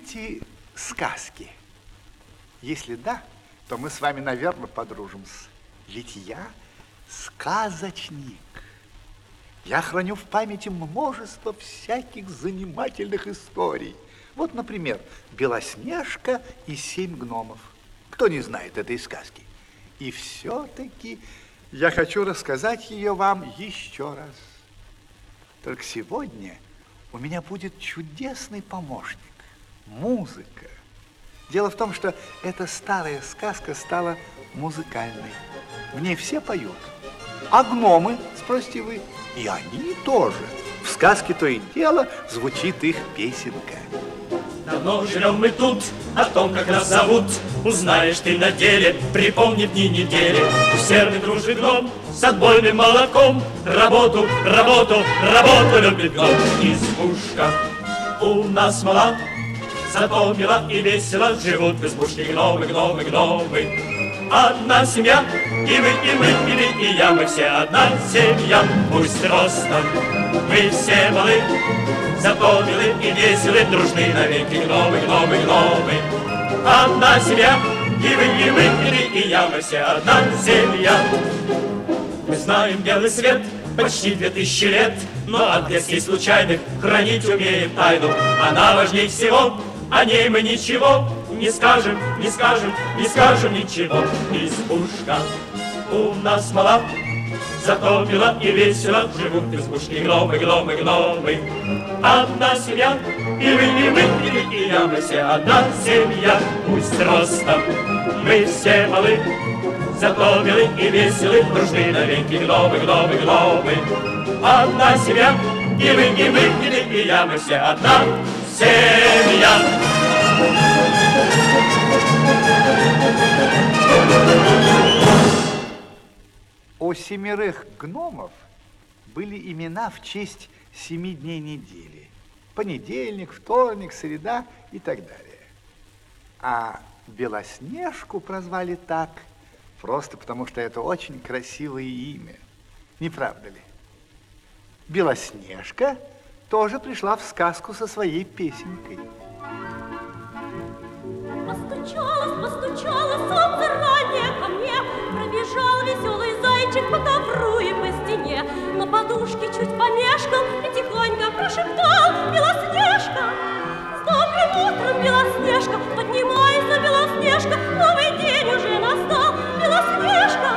Любите сказки? Если да, то мы с вами, наверное, подружимся. Ведь я сказочник. Я храню в памяти множество всяких занимательных историй. Вот, например, «Белоснежка и семь гномов». Кто не знает этой сказки? И все-таки я хочу рассказать ее вам еще раз. Только сегодня у меня будет чудесный помощник – музыка. Дело в том, что эта старая сказка стала музыкальной. В ней все поют. А гномы, спросите вы, и они тоже. В сказке то и дело звучит их песенка. Давно живем мы тут, о том, как нас зовут, Узнаешь ты на деле, припомни дни недели. Усердный дружный гном с отбойным молоком, Работу, работу, работу любит гном. Избушка у нас мала, Зато мила и весело живут в избушке гномы, гномы, гномы. Одна семья, и вы, и мы, и вы, и я, мы все одна семья. Пусть ростом мы все малы, зато милы и веселы, дружны навеки гномы, гномы, гномы. Одна семья, и вы, и мы, и вы, и я, мы все одна семья. Мы знаем белый свет, почти две тысячи лет, но от близких случайных хранить умеем тайну. Она важнее всего, о ней мы ничего не скажем, не скажем, не скажем ничего. Избушка у нас мала, зато мила и весело живут в избушке гномы, гномы, гномы. Одна семья, и вы, и мы, и вы, и я, мы все одна семья. Пусть ростом мы все малы, зато милы и веселы, дружны навеки гномы, гномы, гномы. Одна семья, и вы, и мы, и вы, и я, мы все одна семья. У семерых гномов были имена в честь семи дней недели. Понедельник, вторник, среда и так далее. А Белоснежку прозвали так просто потому, что это очень красивое имя. Не правда ли? Белоснежка тоже пришла в сказку со своей песенкой. Постучалось, постучалось солнце раннее ко мне, Пробежал веселый зайчик по ковру и по стене, На подушке чуть помешкал и тихонько прошептал Белоснежка. С добрым утром, Белоснежка, поднимайся, Белоснежка, Новый день уже настал, Белоснежка.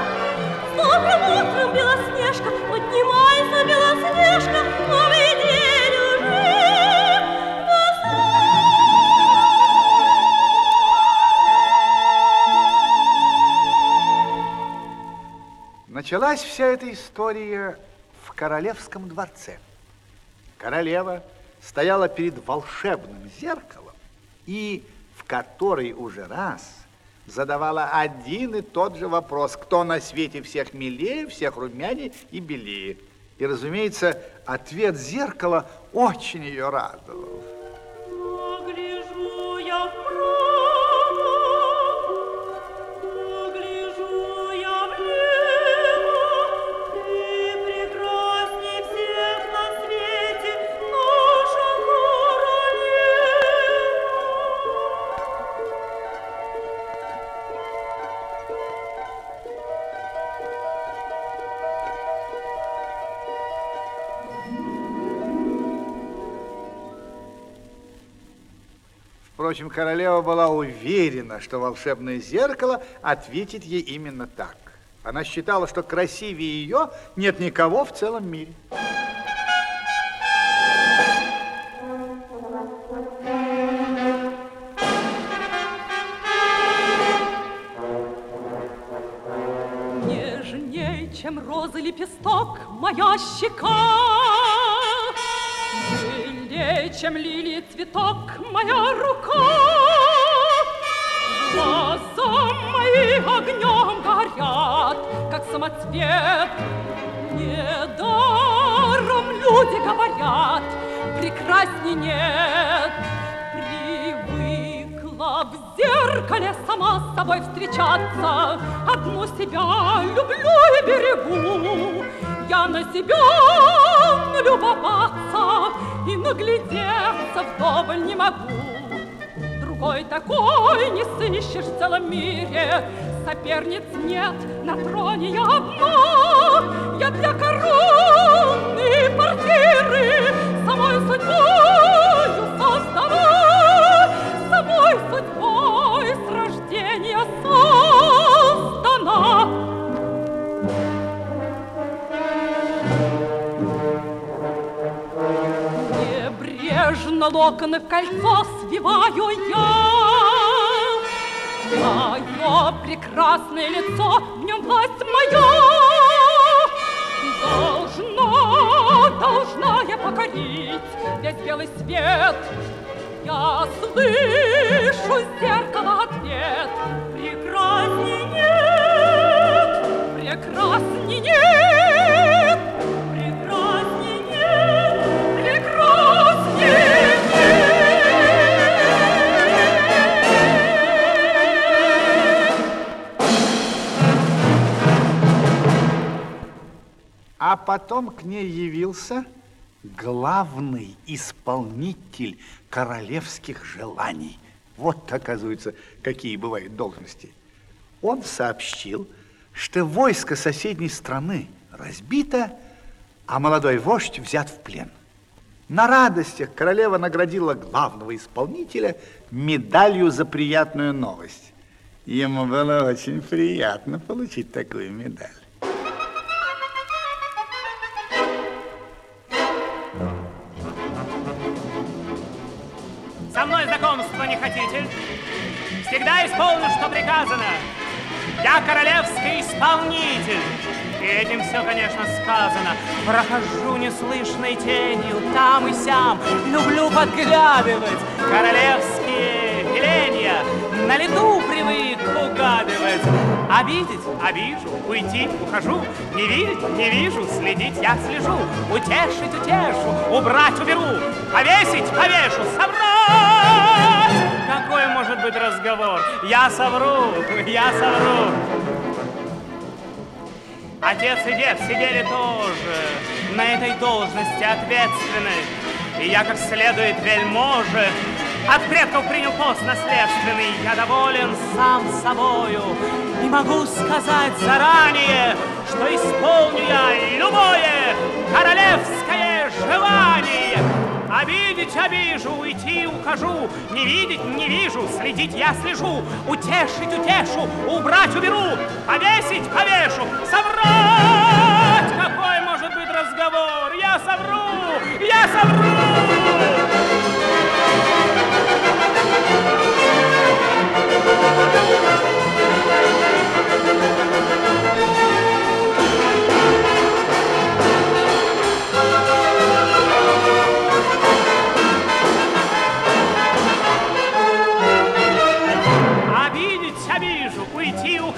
С добрым утром, Белоснежка, поднимайся, Белоснежка, Началась вся эта история в королевском дворце. Королева стояла перед волшебным зеркалом и в который уже раз задавала один и тот же вопрос, кто на свете всех милее, всех румянее и белее. И, разумеется, ответ зеркала очень ее радовал. Погляжу я вправо, Впрочем, королева была уверена, что волшебное зеркало ответит ей именно так. Она считала, что красивее ее нет никого в целом мире. Нежней, чем розы лепесток, моя щека. Чем лилии цветок, моя рука. Глаза мои огнем горят, как самоцвет. Недаром люди говорят, прекрасней нет. Привыкла в зеркале сама с собой встречаться. Одну себя люблю и берегу. Я на себя налюбоваться и наглядеться вдоволь не могу. Другой такой не сыщешь в целом мире, Соперниц нет, на троне я одна. Я для короны квартиры локоны в кольцо свиваю я, Мое прекрасное лицо, в нем власть моя. Должна, должна я покорить весь белый свет. Я слышу зеркало ответ. Прекрасней нет, прекрасней нет, потом к ней явился главный исполнитель королевских желаний. Вот, оказывается, какие бывают должности. Он сообщил, что войско соседней страны разбито, а молодой вождь взят в плен. На радостях королева наградила главного исполнителя медалью за приятную новость. Ему было очень приятно получить такую медаль. Всегда исполню, что приказано. Я королевский исполнитель. И этим все, конечно, сказано. Прохожу неслышной тенью там и сям. Люблю подглядывать королевские веления. На лету привык угадывать. Обидеть – обижу, уйти – ухожу. Не видеть – не вижу, следить я слежу. Утешить – утешу, убрать – уберу. Повесить – повешу, соврать! Быть разговор? Я совру, я совру. Отец и дед сидели тоже на этой должности ответственной. И я как следует вельможе от предков принял пост наследственный. Я доволен сам собою и могу сказать заранее, что исполню я любое королевское желание. Обидеть обижу, уйти ухожу, не видеть не вижу, следить я слежу, утешить утешу, убрать уберу, повесить повешу, соврать! Какой может быть разговор? Я совру! Я совру! Обидеть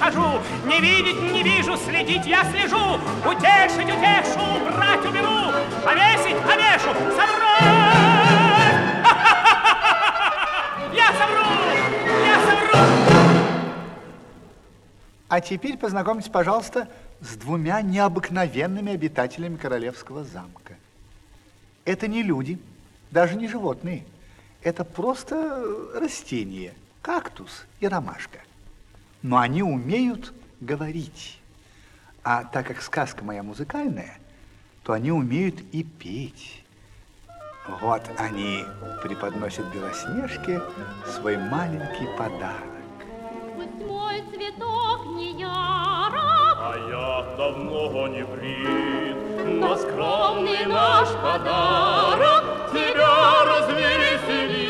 ухожу, не видеть не вижу, следить я слежу, утешить утешу, убрать уберу, повесить повешу, соврать! Я совру! Я совру! А теперь познакомьтесь, пожалуйста, с двумя необыкновенными обитателями королевского замка. Это не люди, даже не животные. Это просто растения, кактус и ромашка. Но они умеют говорить. А так как сказка моя музыкальная, то они умеют и петь. Вот они преподносят Белоснежке свой маленький подарок. Пусть мой цветок не ярок, А я давно не брит, но скромный наш подарок тебя развеселит.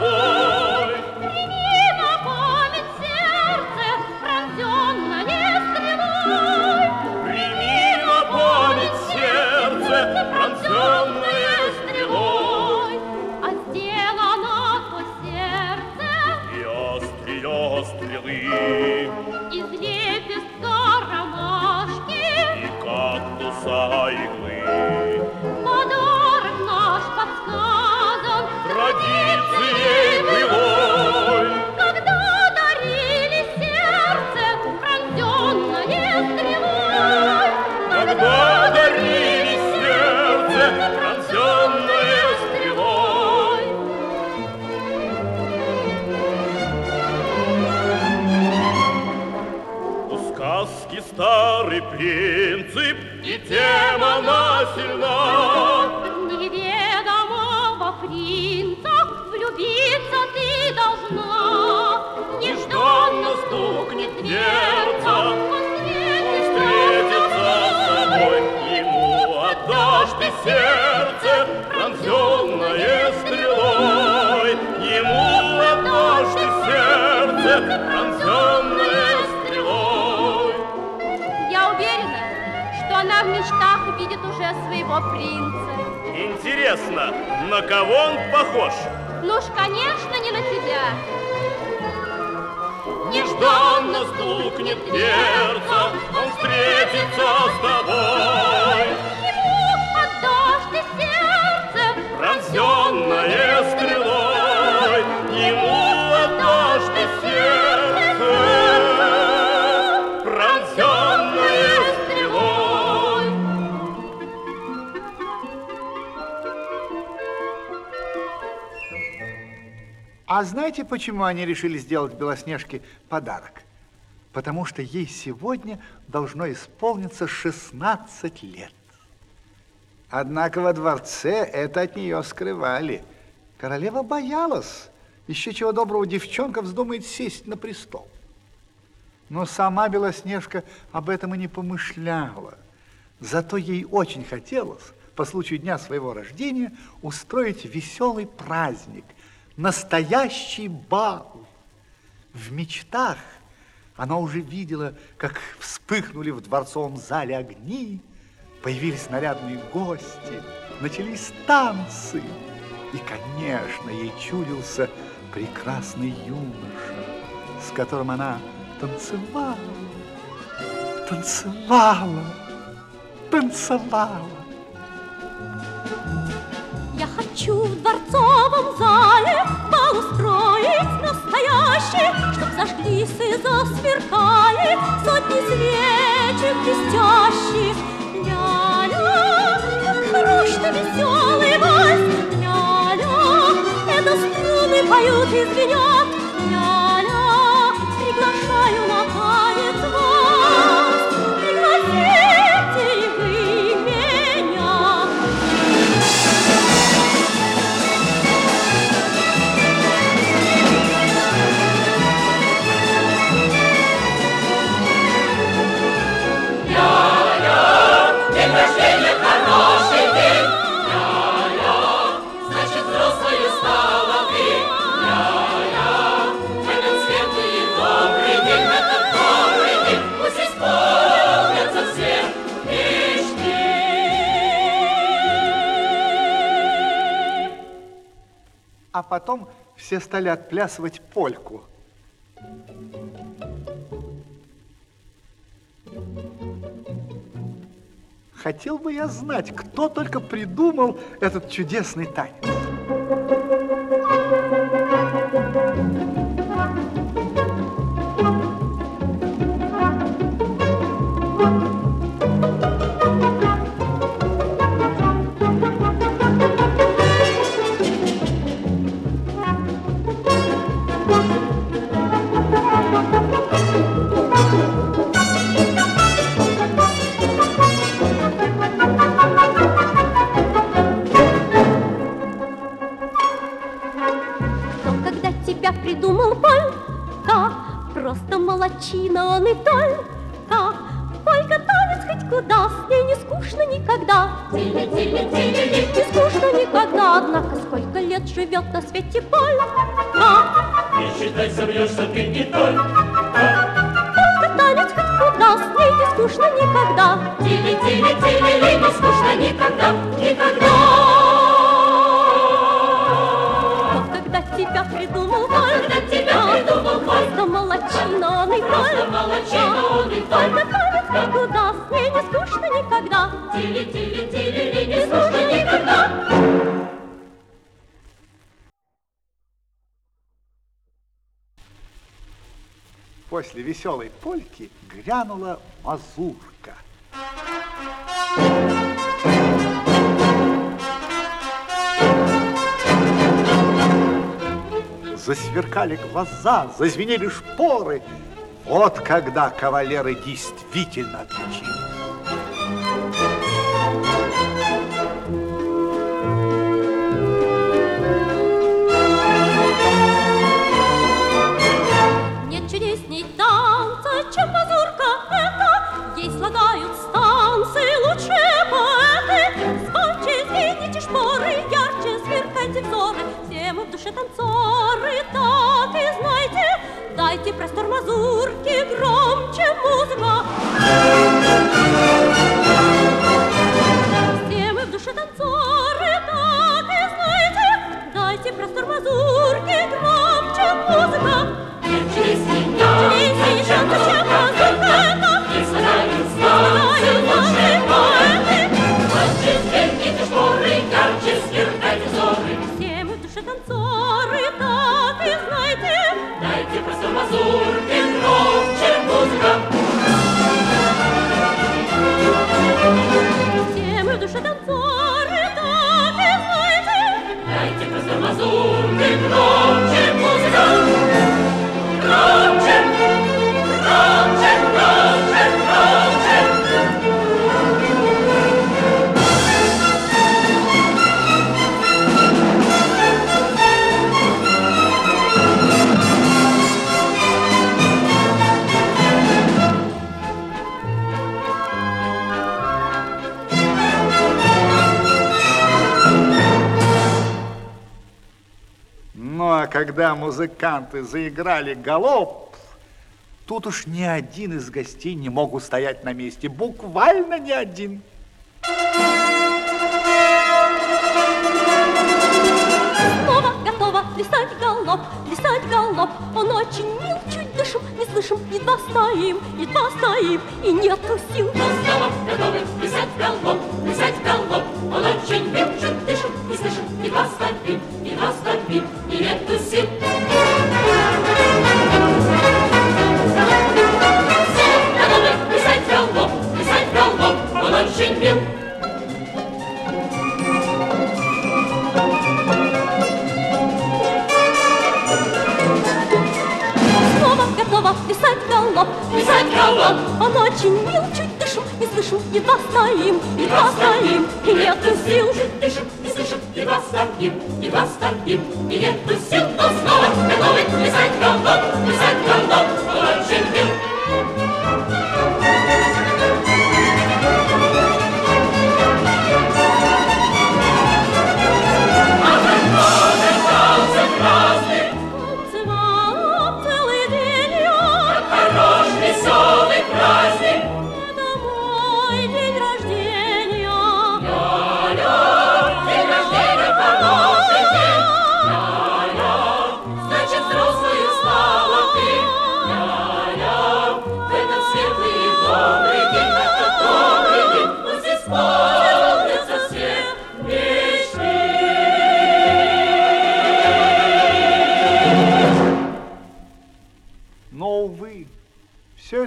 vor. Пронзенное стрелой. Я уверена, что она в мечтах видит уже своего принца. Интересно, на кого он похож? Ну уж, конечно, не на тебя. Нежданно стукнет дверца, он встретится с тобой. А знаете, почему они решили сделать Белоснежке подарок? Потому что ей сегодня должно исполниться 16 лет. Однако во дворце это от нее скрывали. Королева боялась. Еще чего доброго девчонка вздумает сесть на престол. Но сама Белоснежка об этом и не помышляла. Зато ей очень хотелось по случаю дня своего рождения устроить веселый праздник, настоящий бал. В мечтах она уже видела, как вспыхнули в дворцовом зале огни, появились нарядные гости, начались танцы. И, конечно, ей чудился прекрасный юноша, с которым она танцевала, танцевала, танцевала. Хочу в дворцовом зале бал устроить настоящий, чтоб зажглись и засверкали сотни свечек блестящих. Ля-ля, как хорош-то веселый вальс, ля-ля, это струны поют и звенят, ля-ля, приглашаю на танец все стали отплясывать польку. Хотел бы я знать, кто только придумал этот чудесный танец. Скучно никогда. Тили, тили, тили, не скучно никогда. После веселой польки грянула мазурка. Засверкали глаза, зазвенели шпоры. Вот когда кавалеры действительно отличились. Дайте простор мазурки, громче музыка. azur che troppo c'è мазурки, когда музыканты заиграли галоп, тут уж ни один из гостей не мог устоять на месте. Буквально ни один. Снова готова плясать галоп, плясать галоп. Он очень мил, чуть дышим, не слышим, едва стоим, едва стоим, и нету сил. Снова готовы плясать галоп, плясать галоп. Он очень мил, чуть дышим, не слышим, едва стоим, стоим, и сил. Снова готовы плясать галоп, плясать галоп. Он. Плясать галоп. Он очень мил, чуть дышим, не слышим, едва стоим, едва стоим, и нету сил. Чуть дышим, не слышим, едва стоим, едва стоим, и нету сил. Но снова готовы плясать галоп, плясать галоп. Он очень мил.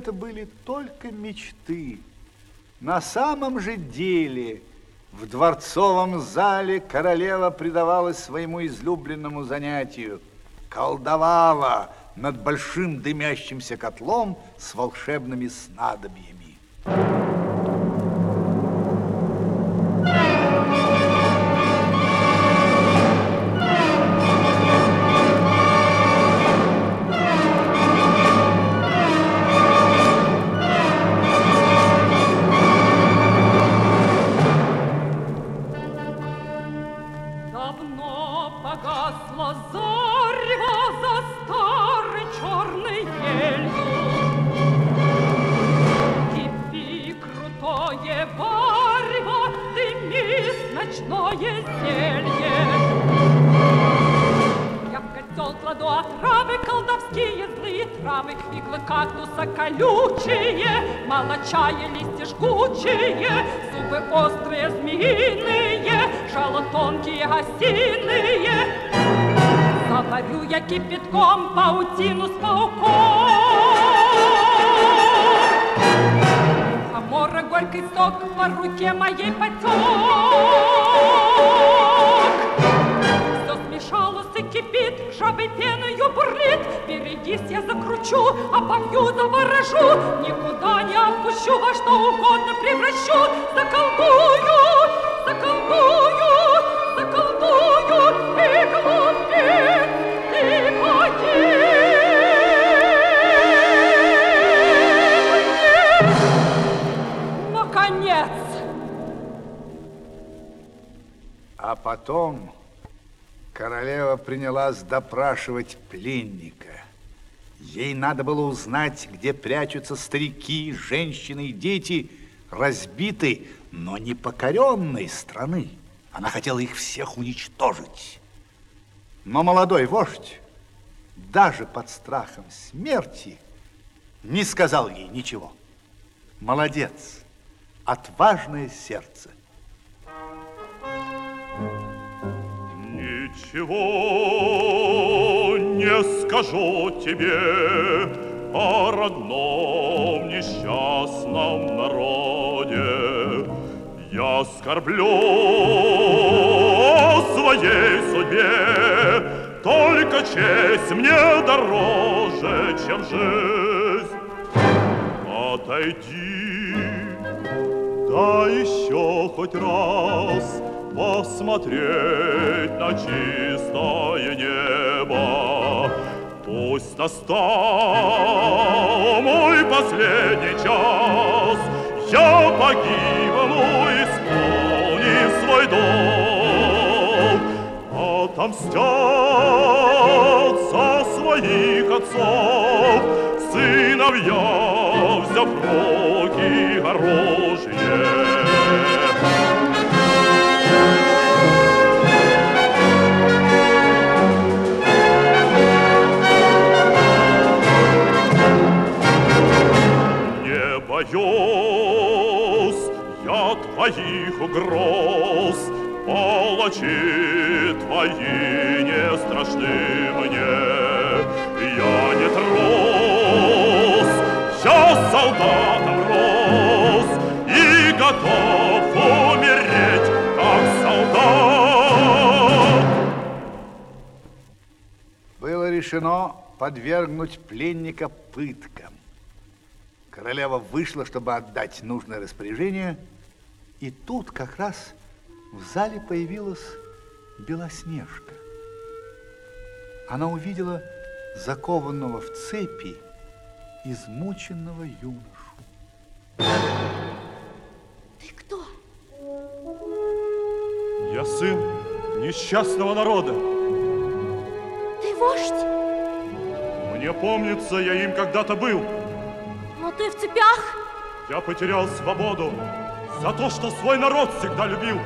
Это были только мечты. На самом же деле в дворцовом зале королева предавалась своему излюбленному занятию. Колдовала над большим дымящимся котлом с волшебными снадобьями. Давно Наконец! А потом королева принялась допрашивать пленника. Ей надо было узнать, где прячутся старики, женщины и дети разбитой, но не покоренной страны. Она хотела их всех уничтожить. Но молодой вождь, даже под страхом смерти, не сказал ей ничего. Молодец, отважное сердце. Ничего не скажу тебе о родном несчастном народе. Я скорблю о своей судьбе, только честь мне дороже, чем жизнь. Отойди, да еще хоть раз посмотреть на чистое небо. Пусть настал мой последний час, я погибну, исполнив свой долг. Отомстят за своих отцов сыновья, взяв руки оружие. Не боюсь я твоих угроз, Палачи твои не страшны мне. Солдатом рос И готов умереть, как солдат. Было решено подвергнуть пленника пыткам. Королева вышла, чтобы отдать нужное распоряжение, и тут как раз в зале появилась Белоснежка. Она увидела закованного в цепи измученного юношу. Ты кто? Я сын несчастного народа. Ты вождь? Мне помнится, я им когда-то был. Но ты в цепях? Я потерял свободу за то, что свой народ всегда любил.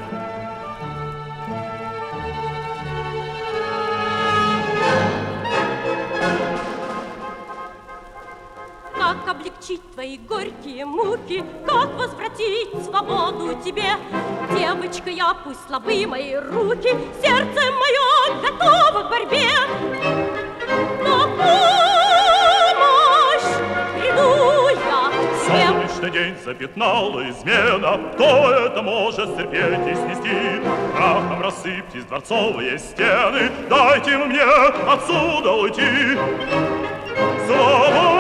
Облегчить твои горькие муки? Как возвратить свободу тебе? Девочка, я пусть слабы мои руки, Сердце мое готово к борьбе. На помощь приду я всем. Солнечный день запятнала измена. Кто это может терпеть и снести? Прахом рассыпьтесь дворцовые стены. Дайте мне отсюда уйти. Свободу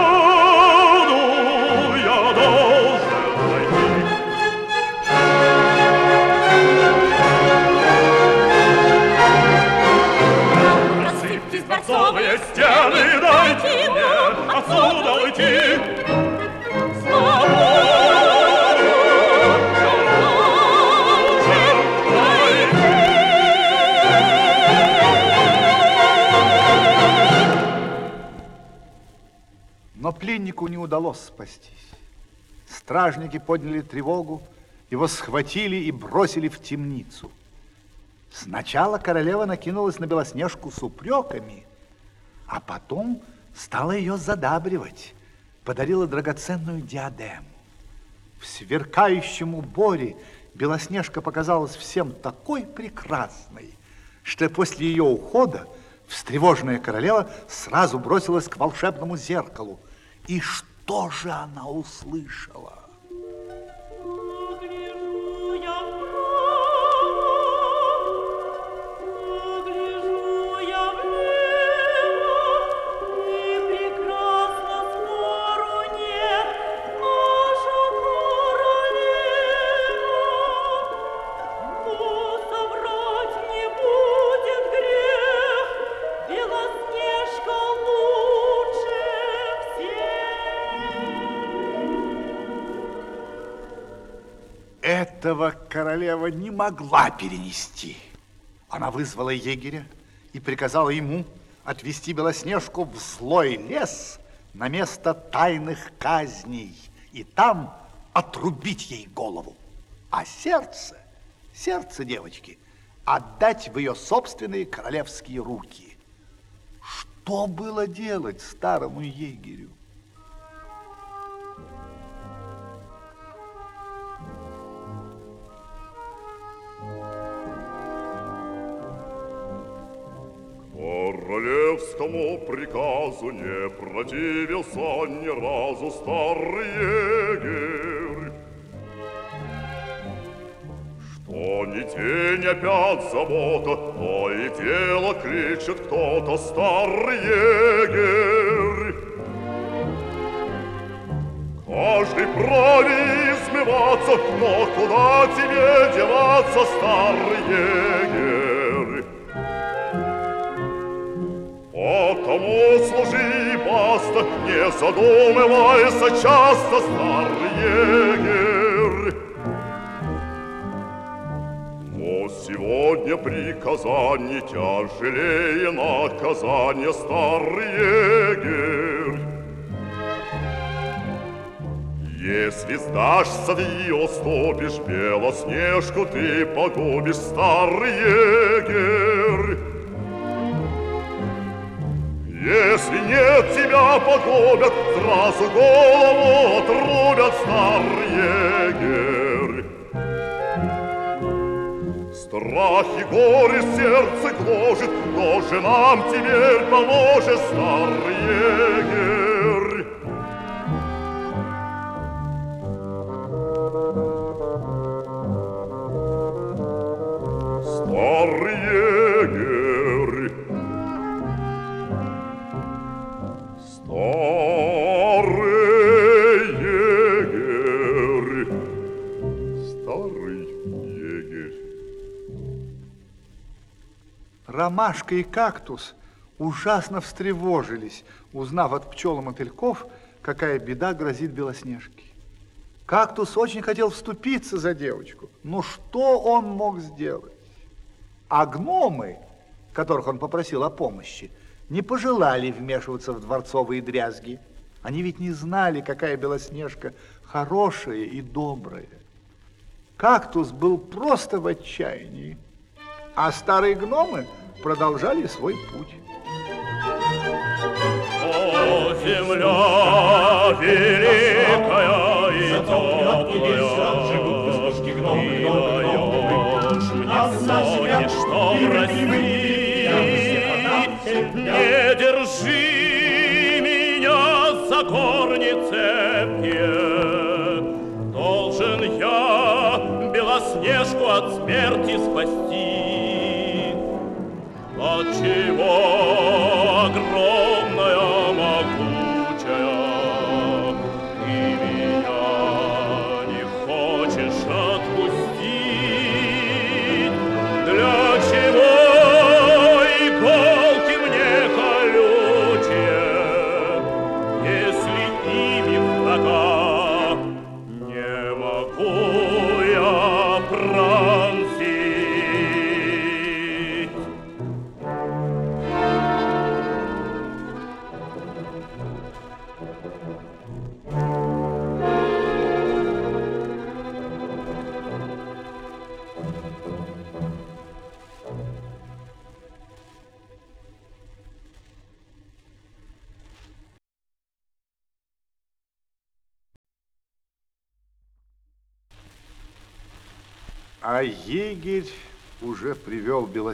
дворцовые стены. Дайте мне отсюда уйти. Но пленнику не удалось спастись. Стражники подняли тревогу, его схватили и бросили в темницу. Сначала королева накинулась на Белоснежку с упреками, а потом стала ее задабривать, подарила драгоценную диадему. В сверкающем уборе Белоснежка показалась всем такой прекрасной, что после ее ухода встревоженная королева сразу бросилась к волшебному зеркалу. И что же она услышала? Королева не могла перенести. Она вызвала егеря и приказала ему отвести Белоснежку в злой лес на место тайных казней и там отрубить ей голову. А сердце, сердце девочки, отдать в ее собственные королевские руки. Что было делать старому егерю? Королевскому приказу не противился ни разу старый егерь. Что ни день опять забота, то и дело кличет кто-то старый егерь. Каждый праве измываться, но куда тебе деваться, старый егерь? Не задумывайся часто, старый егерь. Но сегодня приказание тяжелее наказание, старый егерь. Если сдашься ты уступишь Белоснежку, ты погубишь старый егерь. Если нет тебя погубят, сразу голову отрубят старый егерь. Страх и горе сердце гложет, Кто же нам теперь поможет, старый егерь? Ромашка и кактус ужасно встревожились, узнав от пчел и мотыльков, какая беда грозит Белоснежке. Кактус очень хотел вступиться за девочку, но что он мог сделать? А гномы, которых он попросил о помощи, не пожелали вмешиваться в дворцовые дрязги. Они ведь не знали, какая Белоснежка хорошая и добрая. Кактус был просто в отчаянии, а старые гномы продолжали свой путь. О, земля великая и теплая, и что прости. Не держи меня за корни цепкие, Должен я Белоснежку от смерти спасти.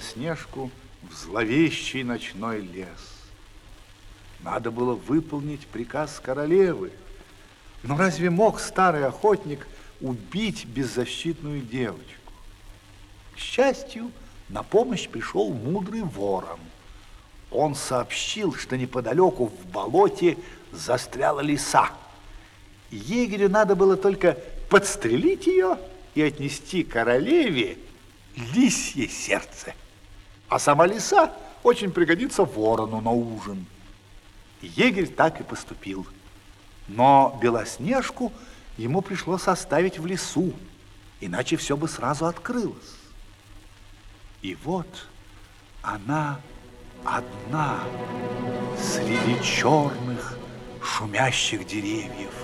Белоснежку в зловещий ночной лес. Надо было выполнить приказ королевы. Но разве мог старый охотник убить беззащитную девочку? К счастью, на помощь пришел мудрый ворон. Он сообщил, что неподалеку в болоте застряла лиса. Егерю надо было только подстрелить ее и отнести королеве лисье сердце. А сама лиса очень пригодится ворону на ужин. Егерь так и поступил. Но Белоснежку ему пришлось оставить в лесу. иначе все бы сразу открылось. И вот она одна среди черных шумящих деревьев.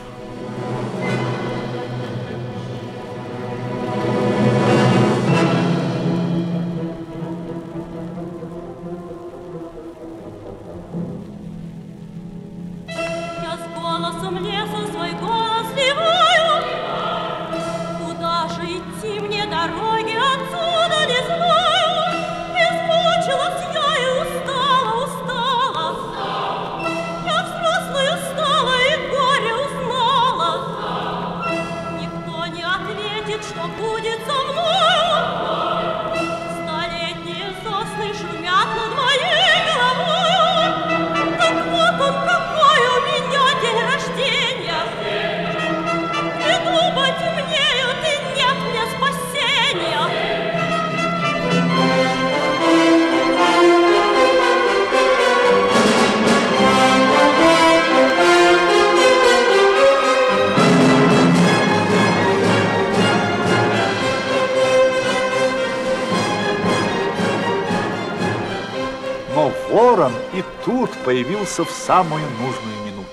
Появился в самую нужную минуту.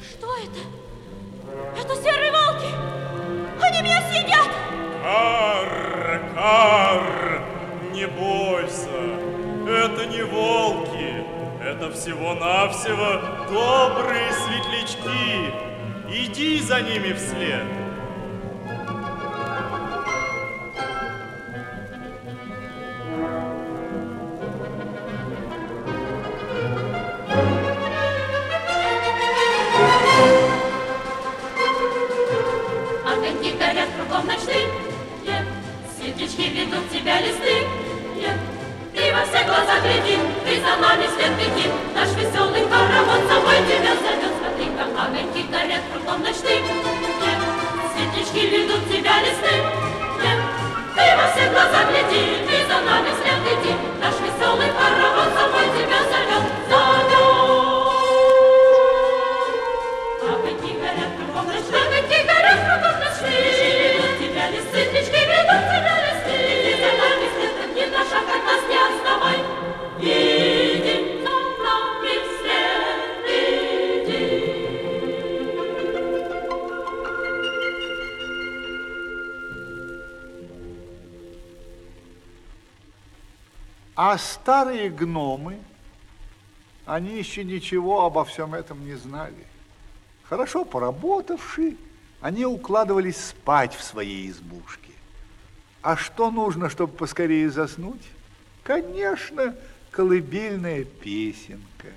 Что это? Это серые волки. Они меня съедят. Кар, кар, не бойся, это не волки, это всего-навсего добрые светлячки. Иди за ними вслед. Они еще ничего обо всем этом не знали. Хорошо поработавши, они укладывались спать в своей избушке. А что нужно, чтобы поскорее заснуть? Конечно, колыбельная песенка.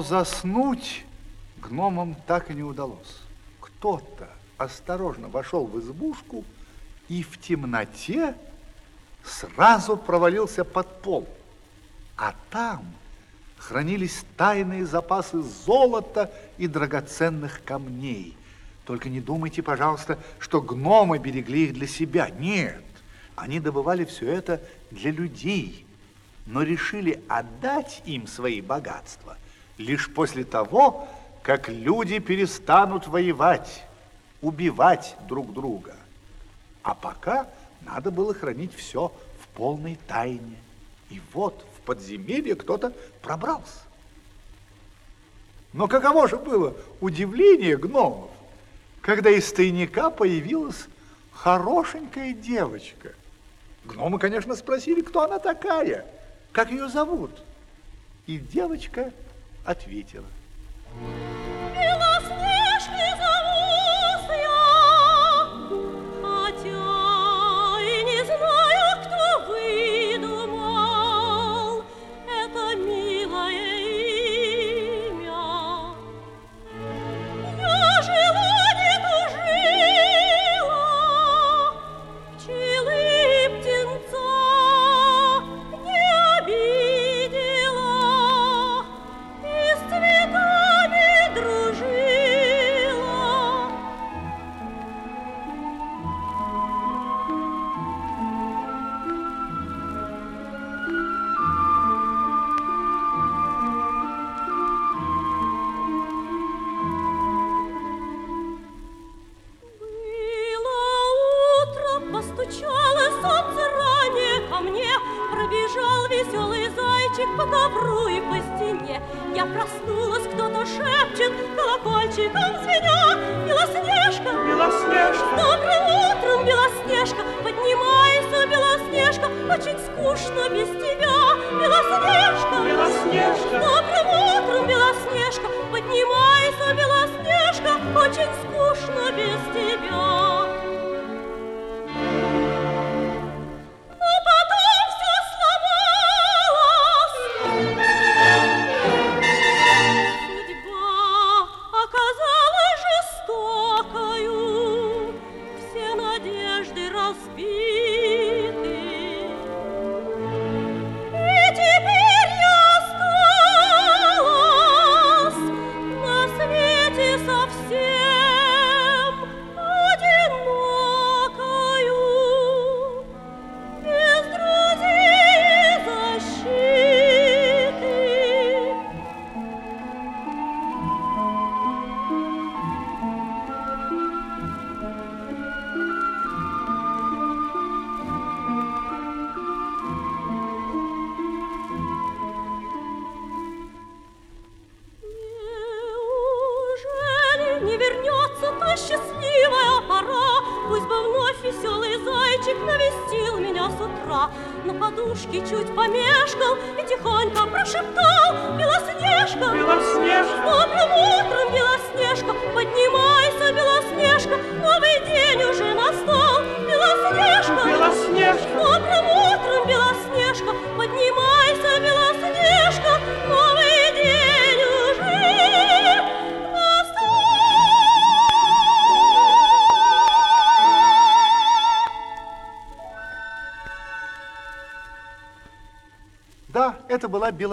Заснуть гномам так и не удалось. Кто-то осторожно вошел в избушку и в темноте сразу провалился под пол. А там хранились тайные запасы золота и драгоценных камней. Только не думайте, пожалуйста, что гномы берегли их для себя. Нет, они добывали все это для людей, но решили отдать им свои богатства лишь после того, как люди перестанут воевать, убивать друг друга. А пока надо было хранить все в полной тайне. И вот в подземелье кто-то пробрался. Но каково же было удивление гномов, когда из тайника появилась хорошенькая девочка. Гномы, конечно, спросили, кто она такая, как ее зовут. И девочка ответила. Утром, Белоснежка, Поднимайся, Белоснежка, очень скучно без тебя.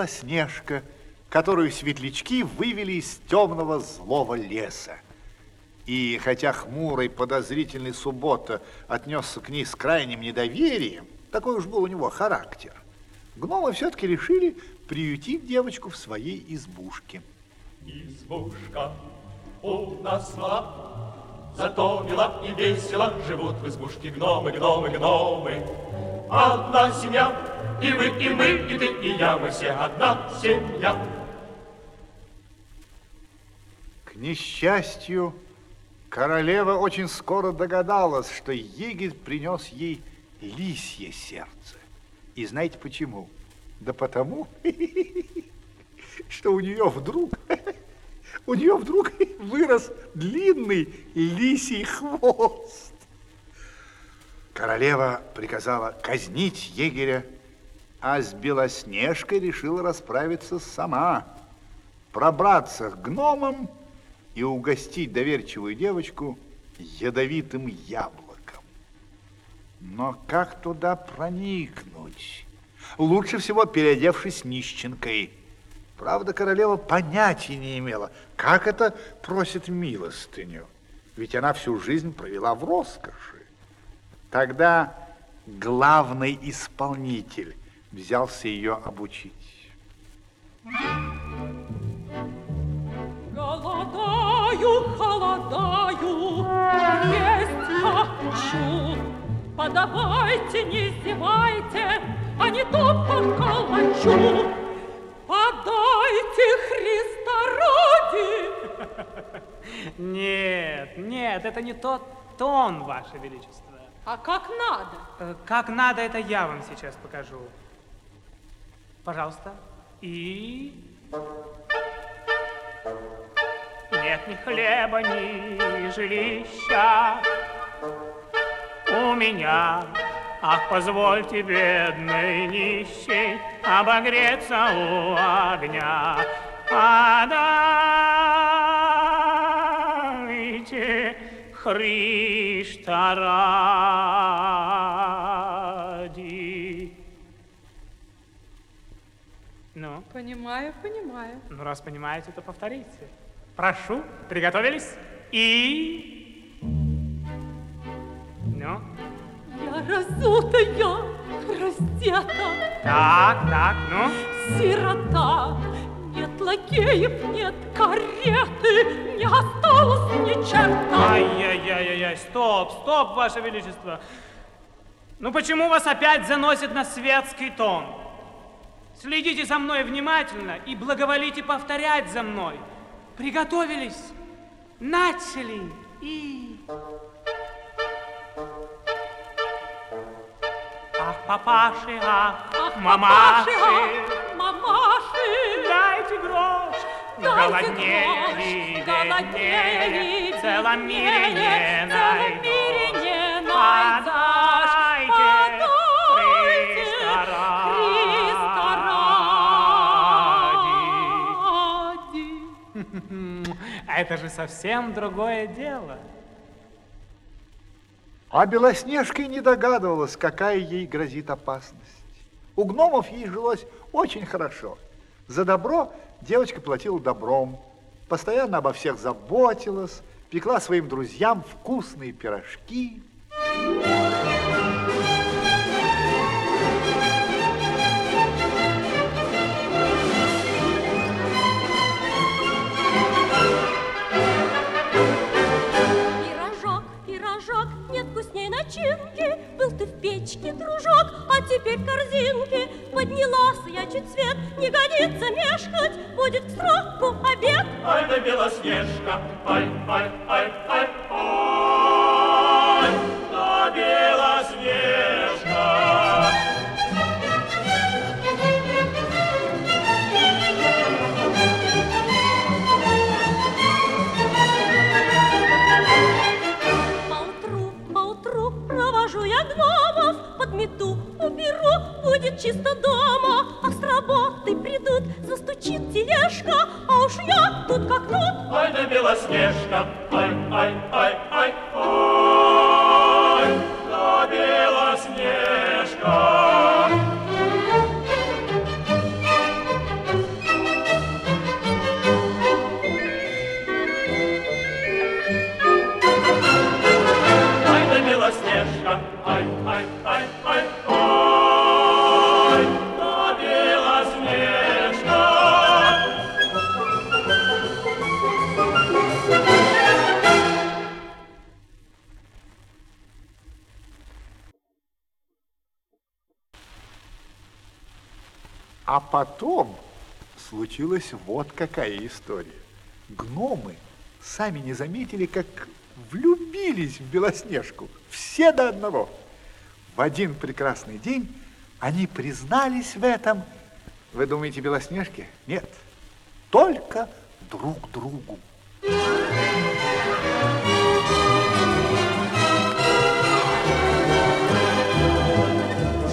Белоснежка, которую светлячки вывели из темного злого леса. И хотя хмурый, подозрительный суббота отнесся к ней с крайним недоверием, такой уж был у него характер, гномы все-таки решили приютить девочку в своей избушке. Избушка у нас мала, зато мила и весело живут в избушке гномы, гномы, гномы. Одна семья, и вы, и мы, и ты, и я, мы все одна семья. К несчастью, королева очень скоро догадалась, что егерь принес ей лисье сердце. И знаете почему? Да потому, что у нее вдруг, у нее вдруг вырос длинный лисий хвост. Королева приказала казнить егеря, а с Белоснежкой решила расправиться сама, пробраться к гномам и угостить доверчивую девочку ядовитым яблоком. Но как туда проникнуть? Лучше всего переодевшись нищенкой. Правда, королева понятия не имела, как это просит милостыню. Ведь она всю жизнь провела в роскоши. Тогда главный исполнитель взялся ее обучить. Голодаю, холодаю, есть хочу. Подавайте, не издевайте, а не то поколочу. Подайте Христа ради. Нет, нет, это не тот тон, Ваше Величество. А как надо? Э, Как надо, это я вам сейчас покажу. Пожалуйста. И... Нет ни хлеба, ни жилища у меня. Ах, позвольте, бедной нищей, обогреться у огня. Подайте Христа ради. Ну, Понимаю, понимаю. ну раз понимаете, то повторите. Прошу, приготовились? И... Ну, Я разутая, раздета, так, так, ну. сирота. Нет лакеев, нет кареты, не осталось ни черта. Ай-яй-яй-яй, стоп, стоп, Ваше Величество. Ну почему вас опять заносит на светский тон? Следите за мной внимательно и благоволите повторять за мной. Приготовились? Начали. И... Ах, папаши, ах, Ах, мамаши, папаши, ах, дайте грош. Дайте голоднее, голоднее, в целом мире не найдешь. Подайте Подайте Христа. Это же совсем другое дело. А Белоснежка и не догадывалась, какая ей грозит опасность. У гномов ей жилось очень хорошо. За добро девочка платила добром, постоянно обо всех заботилась, пекла своим друзьям вкусные пирожки. Пирожок, случилась вот какая история. Гномы сами не заметили, как влюбились в Белоснежку. Все до одного. В один прекрасный день они признались в этом. Вы думаете, Белоснежке? Нет. Только друг другу.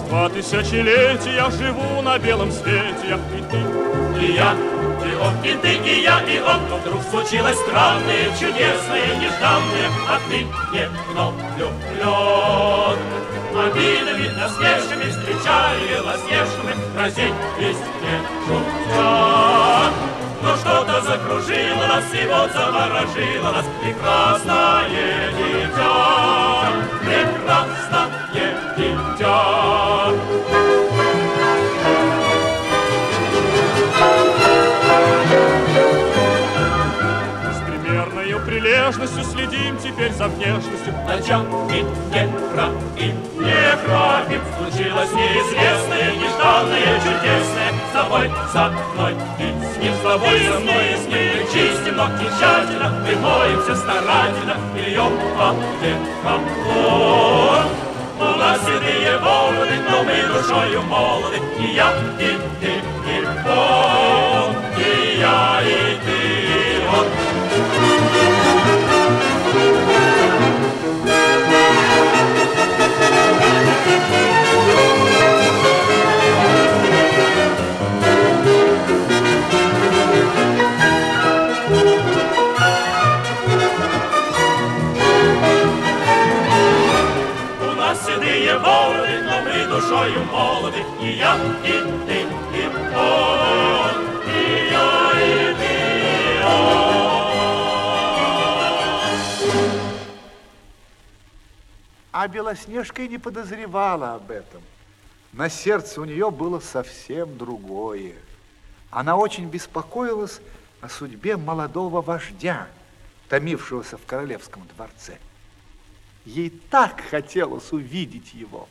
Два тысячелетия живу на белом свете, и ты, и я, он, и ты, и я, и он. Но вдруг случилось странное, чудесное, нежданное, а ты не гном влюблен. обидами, насмешками встречали белоснежками, разить везде шутя. Но что-то закружило нас, и вот заморожило нас прекрасное дитя, прекрасное дитя. Прилежностью следим теперь за внешностью. Ночам и негра, и негра Им случилось неизвестное, нежданное, чудесное. С тобой, со мной и с ним, с тобой, со мной. И с ним Мы чистим ногти тщательно, мы моемся старательно И по векам У нас седые бороды, но мы душою молоды. И я, и ты, и он, и я, и ты, душою молоды. И я, и ты, и он, и я, и ты, и. А Белоснежка и не подозревала об этом. На сердце у нее было совсем другое. Она очень беспокоилась о судьбе молодого вождя, томившегося в королевском дворце. Ей так хотелось увидеть его.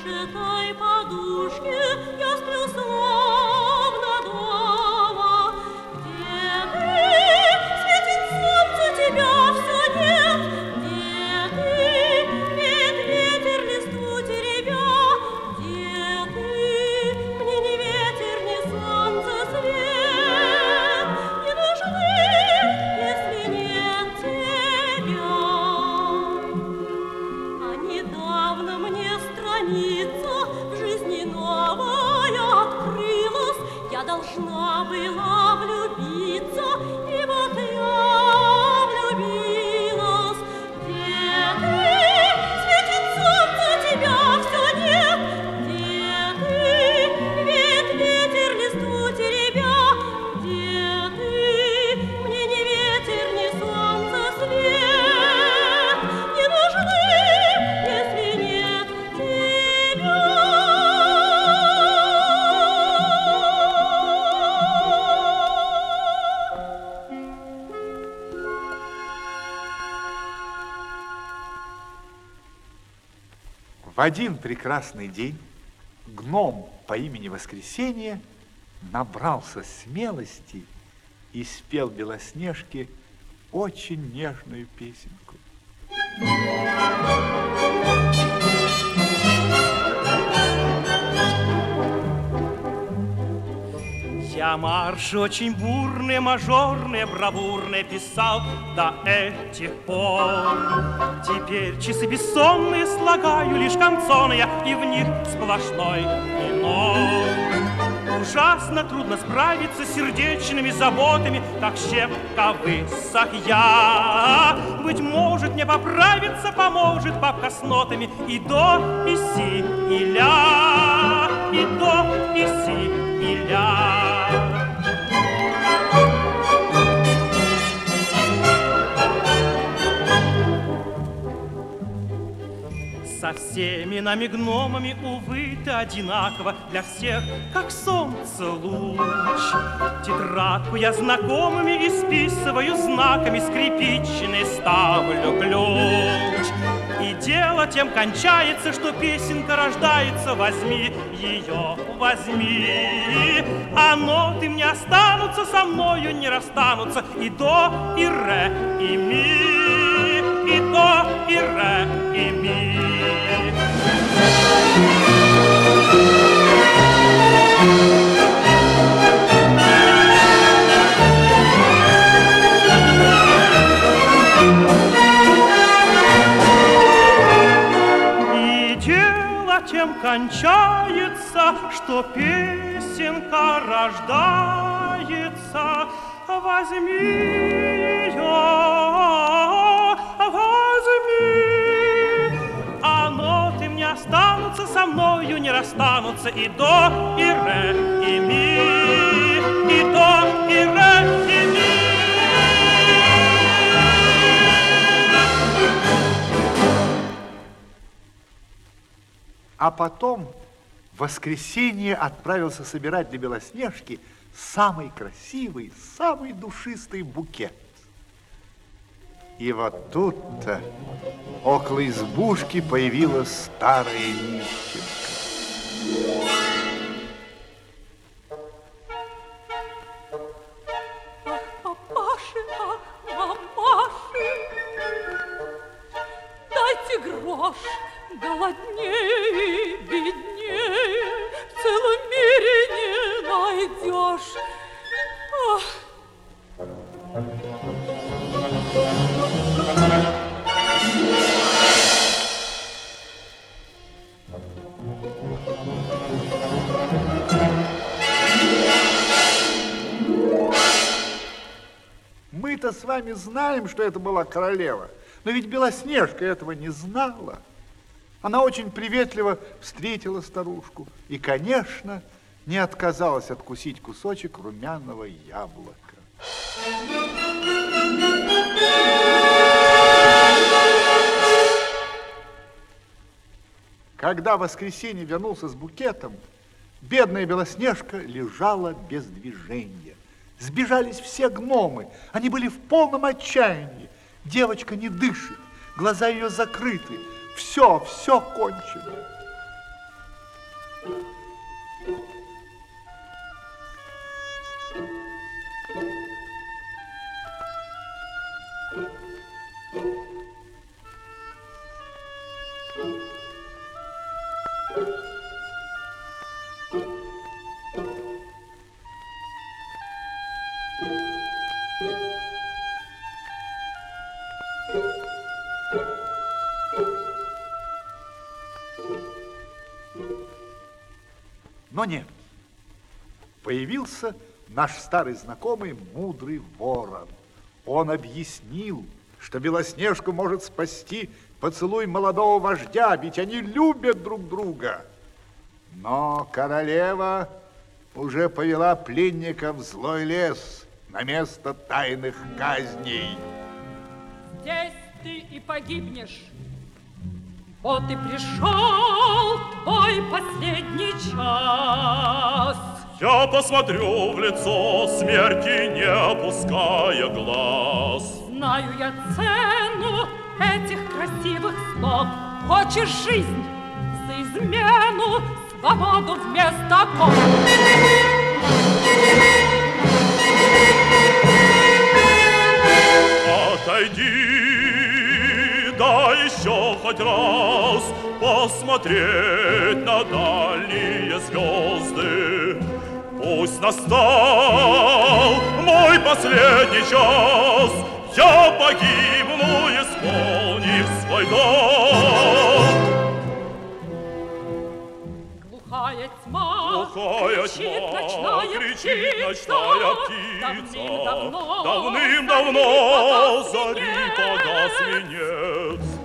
Вышитой подушке я сплю словно один прекрасный день гном по имени Воскресенье набрался смелости и спел Белоснежке очень нежную песенку. Я марши очень бурные, мажорные, бравурные писал до этих пор. Теперь часы бессонные слагаю лишь канцоны и в них сплошной минор. Ужасно трудно справиться с сердечными заботами, так щепка высох я. Быть может, мне поправиться поможет папка с нотами и до, и си, и ля, и до, и си, и ля. Со всеми нами гномами, увы, ты одинаково Для всех, как солнце луч Тетрадку я знакомыми исписываю знаками Скрипичный ставлю ключ И дело тем кончается, что песенка рождается. Возьми ее, возьми. А ноты мне останутся, со мною не расстанутся. И до, и ре, и ми. И до, и ре, и ми Тем кончается, что песенка рождается, возьми ее, возьми. А ноты мне останутся со мною, не расстанутся и до, и ре, и ми, и до, и ре, А потом в воскресенье отправился собирать для Белоснежки самый красивый, самый душистый букет. И вот тут-то около избушки появилась старая нищенка. Что это была королева, но ведь Белоснежка этого не знала. Она очень приветливо встретила старушку и, конечно, не отказалась откусить кусочек румяного яблока. Когда воскресенье вернулся с букетом, бедная Белоснежка лежала без движения. Сбежались все гномы, они были в полном отчаянии. Девочка не дышит, глаза ее закрыты, все, все кончено. Но нет. Появился наш старый знакомый мудрый ворон. Он объяснил, что Белоснежку может спасти поцелуй молодого вождя, ведь они любят друг друга. Но королева уже повела пленника в злой лес на место тайных казней. здесь ты и погибнешь. Вот и пришел твой последний час. Я посмотрю в лицо смерти, не опуская глаз. Знаю я цену этих красивых слов. Хочешь жизнь за измену, свободу вместо ков. Отойди, еще хоть раз посмотреть на дальние звезды. Пусть настал мой последний час, я погибну, исполнив свой долг. Глухая тьма, Глухая кричит тьма, ночная кричит ночная птица. Давным-давно, Давным-давно зари погас венец.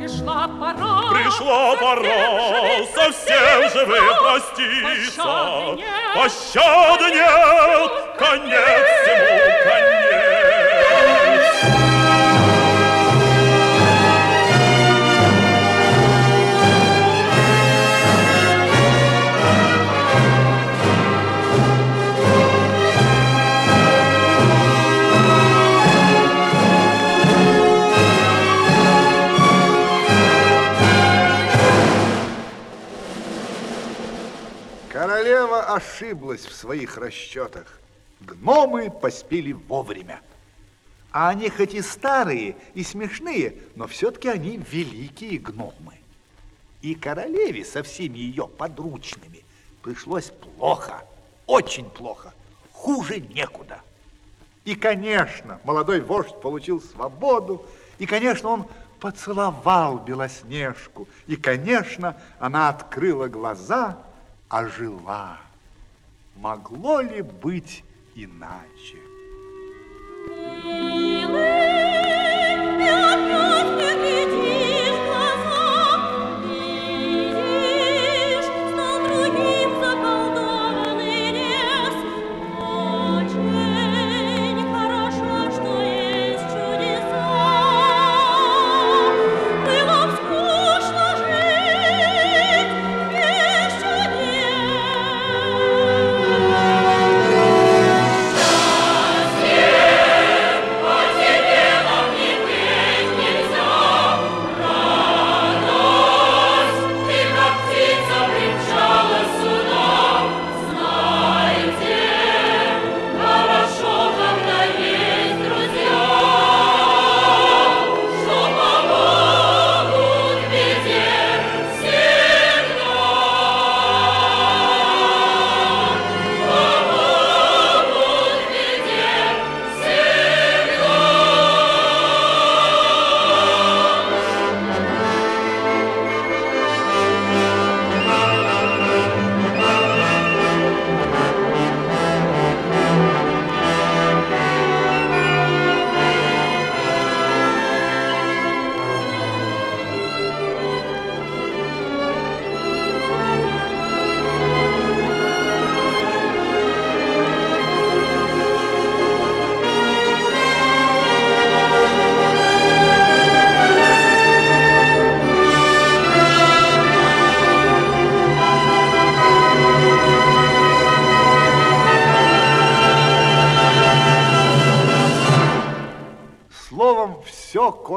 Пришла пора, Пришла пора совсем же вы проститься. Пощады нет, конец всему конец. Ошиблась в своих расчетах. Гномы поспели вовремя. А они хоть и старые, и смешные, но все-таки они великие гномы. И королеве со всеми ее подручными пришлось плохо, очень плохо, хуже некуда. И, конечно, молодой вождь получил свободу, и, конечно, он поцеловал Белоснежку, и, конечно, она открыла глаза, ожила. Могло ли быть иначе? Словом,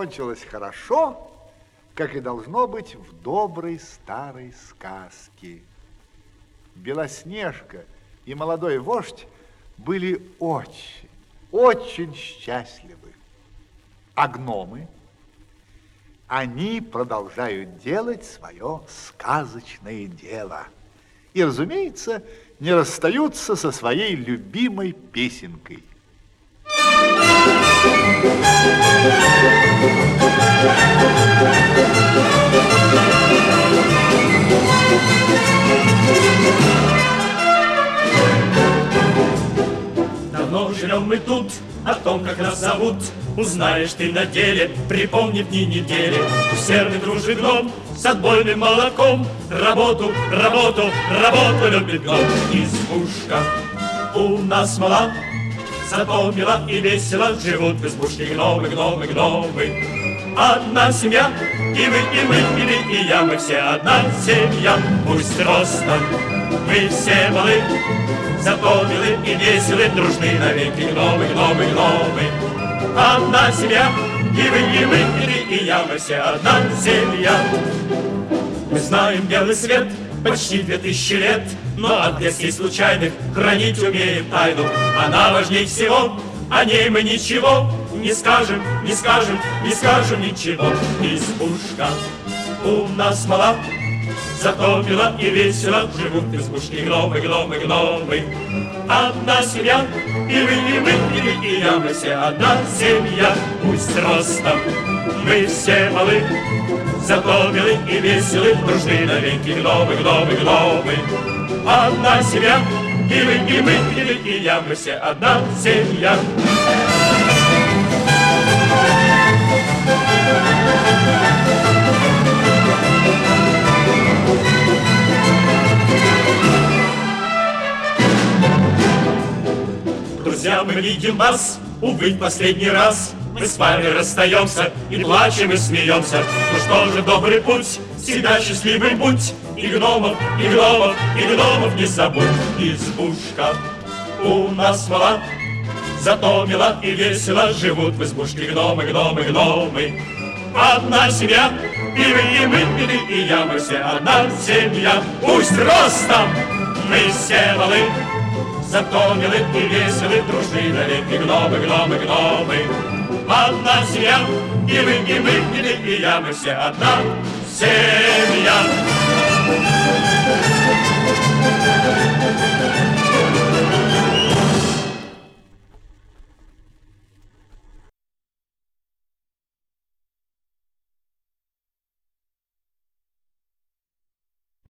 кончилось хорошо, как и должно быть в доброй старой сказке. Белоснежка и молодой вождь были очень, очень счастливы. А гномы, они продолжают делать свое сказочное дело. И, разумеется, не расстаются со своей любимой песенкой. Давно живем мы тут, о том, как нас зовут, Узнаешь ты на деле, припомни дни недели. Усердный дружный гном с отбойным молоком Работу, работу, работу любит гном. Избушка у нас мала, Зато мило и весело живут в избушке гномы, гномы, гномы. Одна семья, и вы, и мы, и вы, и я, мы все одна семья. Пусть ростом мы все малы, зато милы и веселы, дружны навеки гномы, гномы, гномы. Одна семья, и вы, и мы, и вы, и я, мы все одна семья. Мы знаем белый свет почти две тысячи лет, но от гостей случайных хранить умеем тайну. Она важнее всего, о ней мы ничего не скажем, не скажем, не скажем ничего. Избушка у нас мала, зато мило и весело живут в избушке гномы, гномы, гномы. Одна семья, и вы, и мы, и вы, и я, мы все одна семья. Пусть ростом мы все малы, Зато милы и веселы, дружны навеки гномы, гномы, гномы. Одна семья, и вы, и мы, и вы, и я, мы все одна семья. Друзья, мы видим вас, увы, в последний раз. Мы с вами расстаемся и плачем и смеемся. Ну что же, добрый путь, всегда счастливый будь. И гномов, и гномов, и гномов не забудь. Избушка у нас мала, зато мила и весело живут в избушке гномы, гномы, гномы. Одна семья, и вы, и мы, и ты, и я, мы все одна семья. Пусть ростом мы все малы, Зато милы и веселы, дружны навеки гномы, гномы, гномы. Она семья, и мы, и мы, и ты, и я, мы все одна семья.